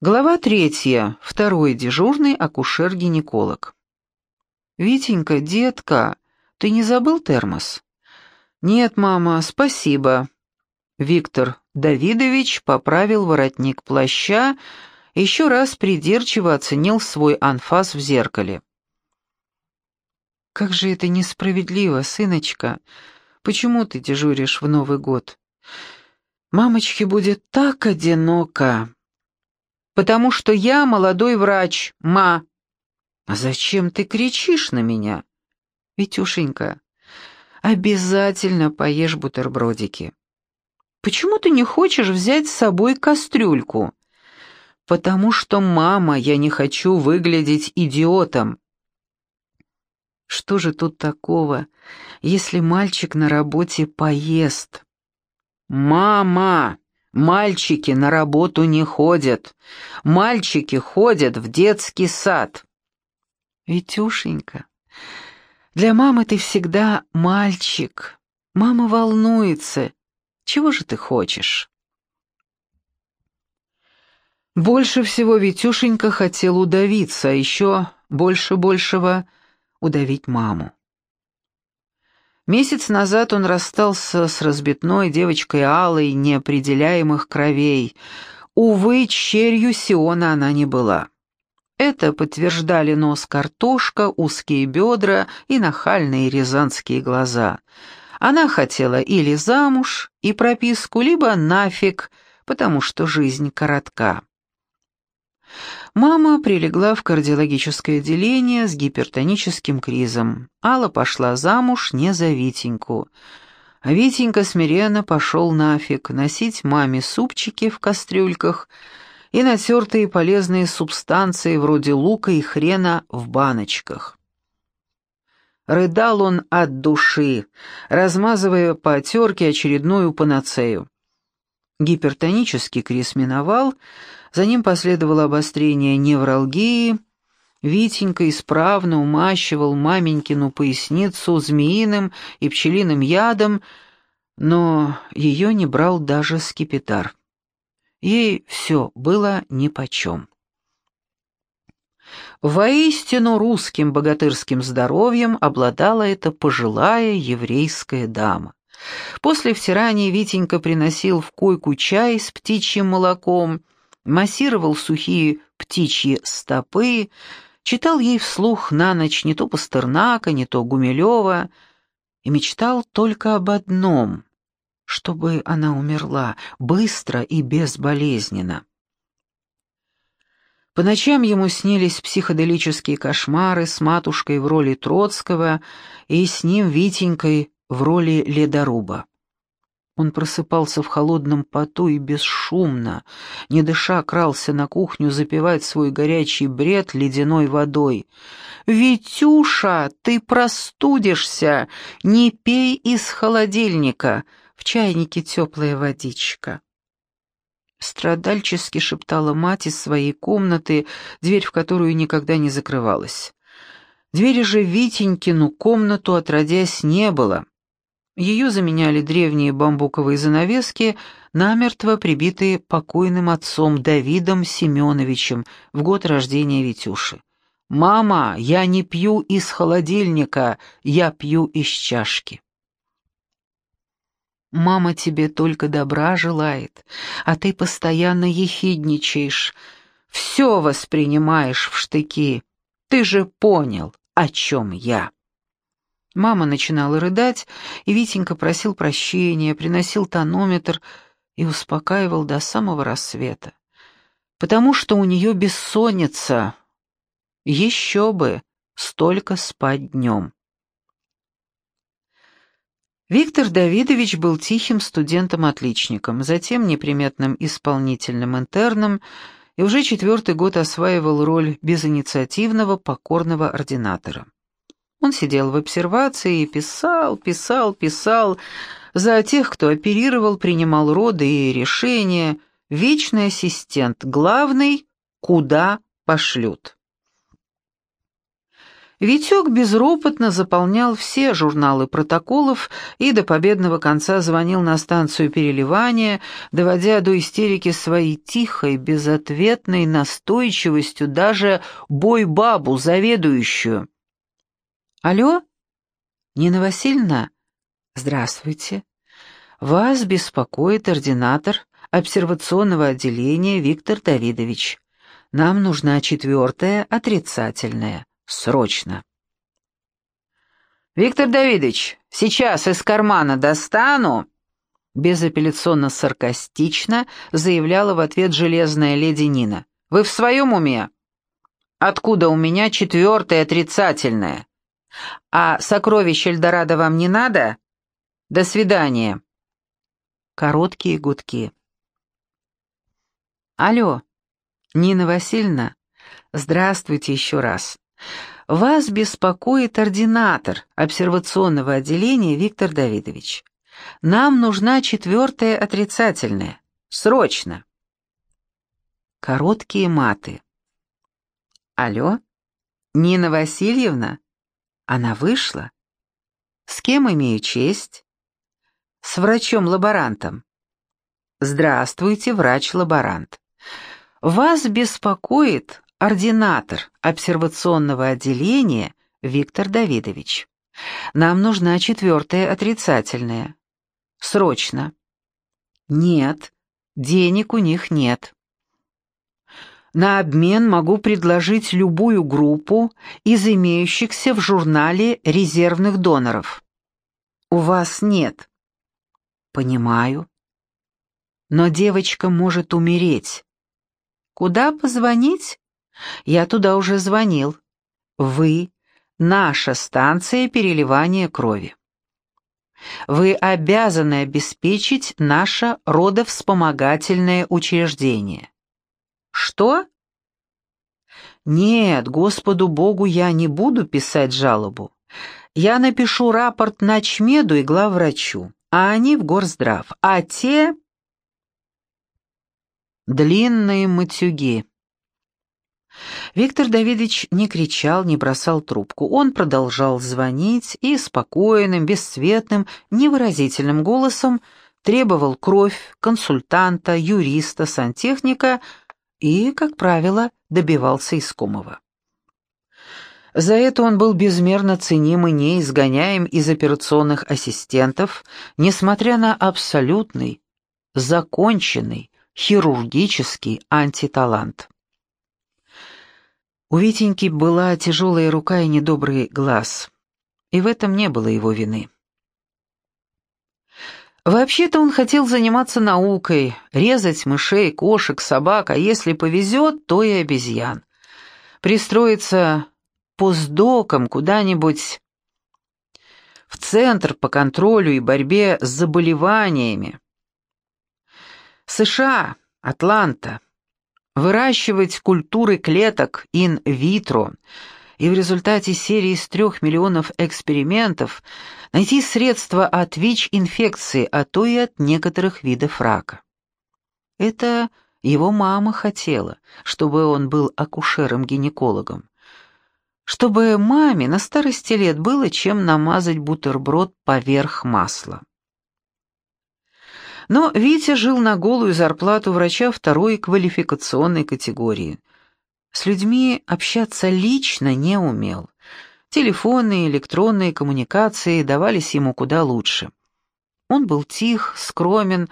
Глава третья. Второй дежурный акушер-гинеколог. «Витенька, детка, ты не забыл термос?» «Нет, мама, спасибо». Виктор Давидович поправил воротник плаща, еще раз придирчиво оценил свой анфас в зеркале. «Как же это несправедливо, сыночка! Почему ты дежуришь в Новый год? Мамочке будет так одиноко!» Потому что я молодой врач, ма». «А зачем ты кричишь на меня?» «Витюшенька, обязательно поешь бутербродики». «Почему ты не хочешь взять с собой кастрюльку?» «Потому что, мама, я не хочу выглядеть идиотом». «Что же тут такого, если мальчик на работе поест?» «Мама!» Мальчики на работу не ходят. Мальчики ходят в детский сад. Витюшенька, для мамы ты всегда мальчик. Мама волнуется. Чего же ты хочешь? Больше всего Витюшенька хотел удавиться, а еще больше большего удавить маму. Месяц назад он расстался с разбитной девочкой Алой неопределяемых кровей. Увы, черью Сиона она не была. Это подтверждали нос картошка, узкие бедра и нахальные рязанские глаза. Она хотела или замуж и прописку, либо нафиг, потому что жизнь коротка. Мама прилегла в кардиологическое отделение с гипертоническим кризом. Алла пошла замуж не за Витеньку. А Витенька смиренно пошел нафиг носить маме супчики в кастрюльках и натертые полезные субстанции вроде лука и хрена в баночках. Рыдал он от души, размазывая по терке очередную панацею. Гипертонический криз миновал, за ним последовало обострение невралгии. Витенька исправно умащивал маменькину поясницу змеиным и пчелиным ядом, но ее не брал даже скипетар. Ей все было нипочем. Воистину русским богатырским здоровьем обладала эта пожилая еврейская дама. После втирания Витенька приносил в койку чай с птичьим молоком, массировал сухие птичьи стопы, читал ей вслух на ночь не то Пастернака, не то Гумилева, и мечтал только об одном — чтобы она умерла быстро и безболезненно. По ночам ему снились психоделические кошмары с матушкой в роли Троцкого и с ним Витенькой в роли ледоруба. Он просыпался в холодном поту и бесшумно, не дыша, крался на кухню запивать свой горячий бред ледяной водой. «Витюша, ты простудишься! Не пей из холодильника! В чайнике теплая водичка!» Страдальчески шептала мать из своей комнаты, дверь в которую никогда не закрывалась. Двери же Витенькину комнату отродясь не было. Ее заменяли древние бамбуковые занавески, намертво прибитые покойным отцом Давидом Семеновичем в год рождения Витюши. «Мама, я не пью из холодильника, я пью из чашки». «Мама тебе только добра желает, а ты постоянно ехидничаешь, все воспринимаешь в штыки. Ты же понял, о чем я». Мама начинала рыдать, и Витенька просил прощения, приносил тонометр и успокаивал до самого рассвета. Потому что у нее бессонница. Еще бы, столько спать днем. Виктор Давидович был тихим студентом-отличником, затем неприметным исполнительным интерном и уже четвертый год осваивал роль безинициативного покорного ординатора. Он сидел в обсервации и писал, писал, писал. За тех, кто оперировал, принимал роды и решения. Вечный ассистент, главный, куда пошлют. Витек безропотно заполнял все журналы протоколов и до победного конца звонил на станцию переливания, доводя до истерики своей тихой, безответной настойчивостью даже бой-бабу, заведующую. «Алло? Нина Васильевна? Здравствуйте. Вас беспокоит ординатор обсервационного отделения Виктор Давидович. Нам нужна четвертая отрицательная. Срочно. «Виктор Давидович, сейчас из кармана достану!» Безапелляционно саркастично заявляла в ответ железная леди Нина. «Вы в своем уме? Откуда у меня четвертое отрицательное? А сокровище Эльдорадо вам не надо? До свидания!» Короткие гудки. «Алло, Нина Васильевна, здравствуйте еще раз. Вас беспокоит ординатор обсервационного отделения Виктор Давидович. Нам нужна четвертая отрицательная. Срочно. Короткие маты. Алло? Нина Васильевна? Она вышла? С кем имею честь? С врачом-лаборантом. Здравствуйте, врач-лаборант. Вас беспокоит ординатор обсервационного отделения Виктор Давидович. Нам нужна четвертая отрицательная. Срочно. Нет, денег у них нет. На обмен могу предложить любую группу из имеющихся в журнале резервных доноров. У вас нет. Понимаю. Но девочка может умереть. Куда позвонить? Я туда уже звонил. Вы — наша станция переливания крови. Вы обязаны обеспечить наше родовспомогательное учреждение. Что? Нет, Господу Богу я не буду писать жалобу. Я напишу рапорт начмеду и главврачу, а они в горздрав, а те... Длинные матюги. Виктор Давидович не кричал, не бросал трубку. Он продолжал звонить и спокойным, бесцветным, невыразительным голосом требовал кровь консультанта, юриста, сантехника и, как правило, добивался искомого. За это он был безмерно ценим и не изгоняем из операционных ассистентов, несмотря на абсолютный, законченный, хирургический антиталант. У Витеньки была тяжелая рука и недобрый глаз, и в этом не было его вины. Вообще-то он хотел заниматься наукой, резать мышей, кошек, собак, а если повезет, то и обезьян. Пристроиться постдоком куда-нибудь в Центр по контролю и борьбе с заболеваниями. США, Атланта выращивать культуры клеток ин-витро и в результате серии из трех миллионов экспериментов найти средства от ВИЧ-инфекции, а то и от некоторых видов рака. Это его мама хотела, чтобы он был акушером-гинекологом. Чтобы маме на старости лет было чем намазать бутерброд поверх масла. Но Витя жил на голую зарплату врача второй квалификационной категории. С людьми общаться лично не умел. Телефонные, электронные коммуникации давались ему куда лучше. Он был тих, скромен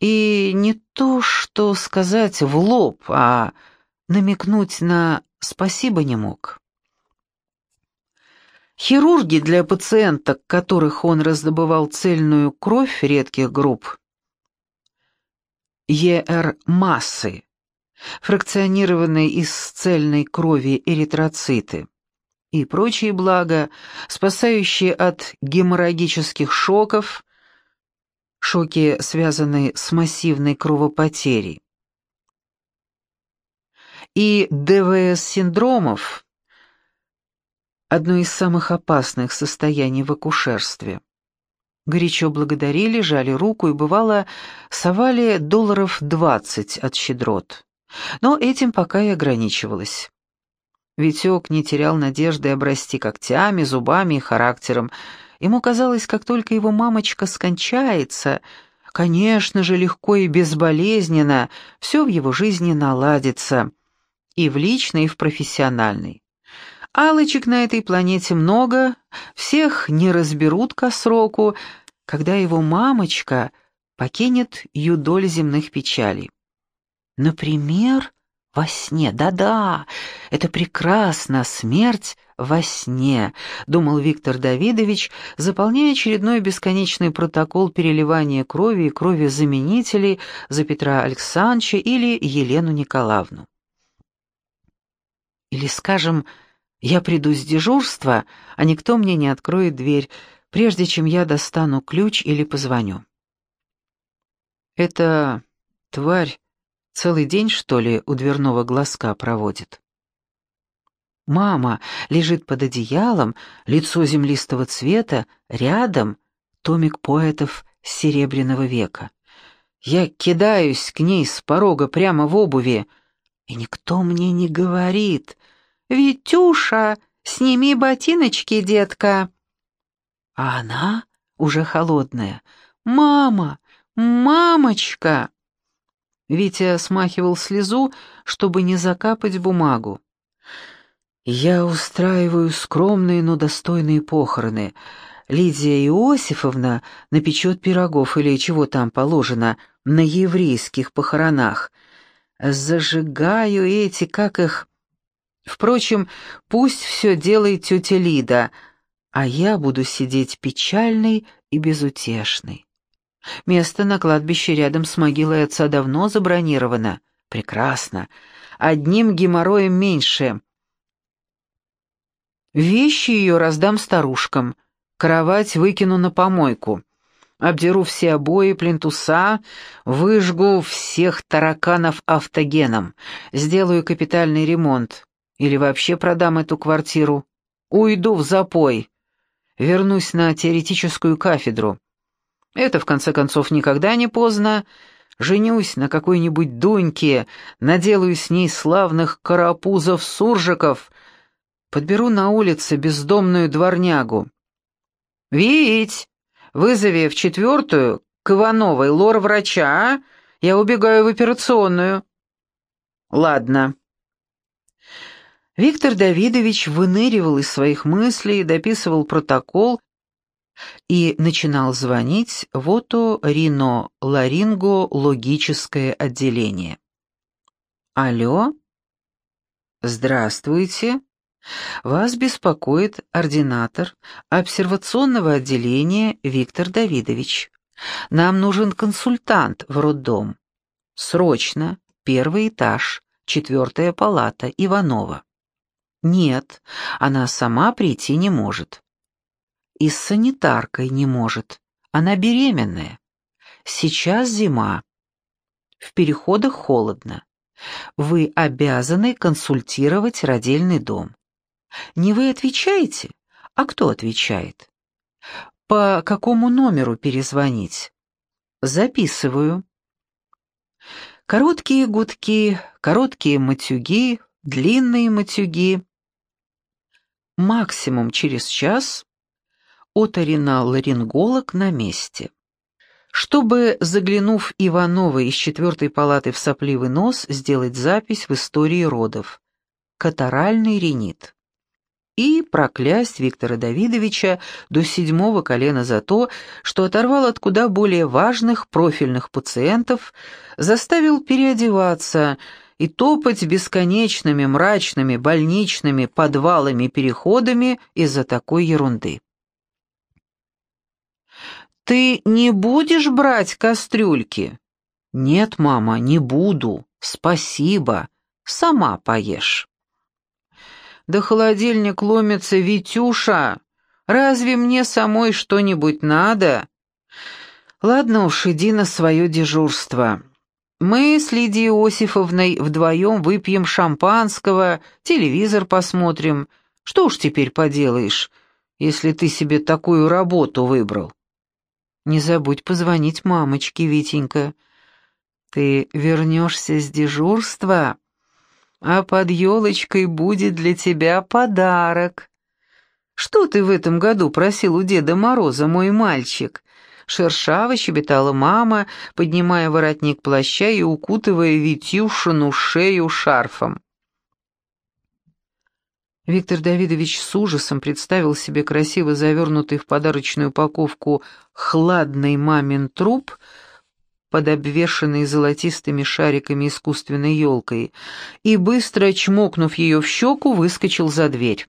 и не то что сказать в лоб, а намекнуть на «спасибо» не мог. Хирурги для пациенток, которых он раздобывал цельную кровь редких групп, ЕР-массы, фракционированные из цельной крови эритроциты и прочие блага, спасающие от геморрагических шоков, шоки, связанные с массивной кровопотерей, и ДВС-синдромов, одно из самых опасных состояний в акушерстве горячо благодарили, жали руку и, бывало, совали долларов двадцать от щедрот. Но этим пока и ограничивалось. Витек не терял надежды обрасти когтями, зубами и характером. Ему казалось, как только его мамочка скончается, конечно же, легко и безболезненно, все в его жизни наладится. И в личной, и в профессиональной. Алочек на этой планете много, всех не разберут ко сроку, когда его мамочка покинет юдоль земных печалей. Например, во сне, да-да, это прекрасно, смерть во сне, думал Виктор Давидович, заполняя очередной бесконечный протокол переливания крови и крови заменителей за Петра Александровича или Елену Николаевну. Или, скажем, я приду с дежурства, а никто мне не откроет дверь, прежде чем я достану ключ или позвоню. Это тварь Целый день, что ли, у дверного глазка проводит? Мама лежит под одеялом, лицо землистого цвета, рядом томик поэтов Серебряного века. Я кидаюсь к ней с порога прямо в обуви, и никто мне не говорит. «Витюша, сними ботиночки, детка!» А она уже холодная. «Мама! Мамочка!» Витя смахивал слезу, чтобы не закапать бумагу. «Я устраиваю скромные, но достойные похороны. Лидия Иосифовна напечет пирогов или чего там положено на еврейских похоронах. Зажигаю эти, как их... Впрочем, пусть все делает тетя Лида, а я буду сидеть печальный и безутешный. Место на кладбище рядом с могилой отца давно забронировано. Прекрасно. Одним геморроем меньше. Вещи ее раздам старушкам. Кровать выкину на помойку. Обдеру все обои, плинтуса, выжгу всех тараканов автогеном. Сделаю капитальный ремонт. Или вообще продам эту квартиру. Уйду в запой. Вернусь на теоретическую кафедру. Это, в конце концов, никогда не поздно. Женюсь на какой-нибудь Дуньке, наделаю с ней славных карапузов-суржиков, подберу на улице бездомную дворнягу. «Вить, вызови в четвертую к Ивановой лор-врача, а? Я убегаю в операционную». «Ладно». Виктор Давидович выныривал из своих мыслей, дописывал протокол и начинал звонить в оторино-ларинго-логическое отделение. «Алло? Здравствуйте. Вас беспокоит ординатор обсервационного отделения Виктор Давидович. Нам нужен консультант в роддом. Срочно, первый этаж, четвертая палата, Иванова». «Нет, она сама прийти не может и с санитаркой не может. Она беременная. Сейчас зима. В переходах холодно. Вы обязаны консультировать родильный дом. Не вы отвечаете? А кто отвечает? По какому номеру перезвонить? Записываю. Короткие гудки, короткие матюги, длинные матюги. Максимум через час оториноларинголог на месте. Чтобы, заглянув Иванова из четвертой палаты в сопливый нос, сделать запись в истории родов. Катаральный ринит. И проклясть Виктора Давидовича до седьмого колена за то, что оторвал от куда более важных профильных пациентов, заставил переодеваться и топать бесконечными мрачными больничными подвалами-переходами из-за такой ерунды. «Ты не будешь брать кастрюльки?» «Нет, мама, не буду. Спасибо. Сама поешь». «Да холодильник ломится, Витюша. Разве мне самой что-нибудь надо?» «Ладно уж, иди на свое дежурство. Мы с Лидией Иосифовной вдвоем выпьем шампанского, телевизор посмотрим. Что уж теперь поделаешь, если ты себе такую работу выбрал?» Не забудь позвонить мамочке, Витенька. Ты вернешься с дежурства, а под елочкой будет для тебя подарок. Что ты в этом году просил у Деда Мороза, мой мальчик?» Шершаво щебетала мама, поднимая воротник плаща и укутывая Витюшину шею шарфом. Виктор Давидович с ужасом представил себе красиво завернутый в подарочную упаковку хладный мамин труп под обвешанной золотистыми шариками искусственной елкой и, быстро чмокнув ее в щеку, выскочил за дверь.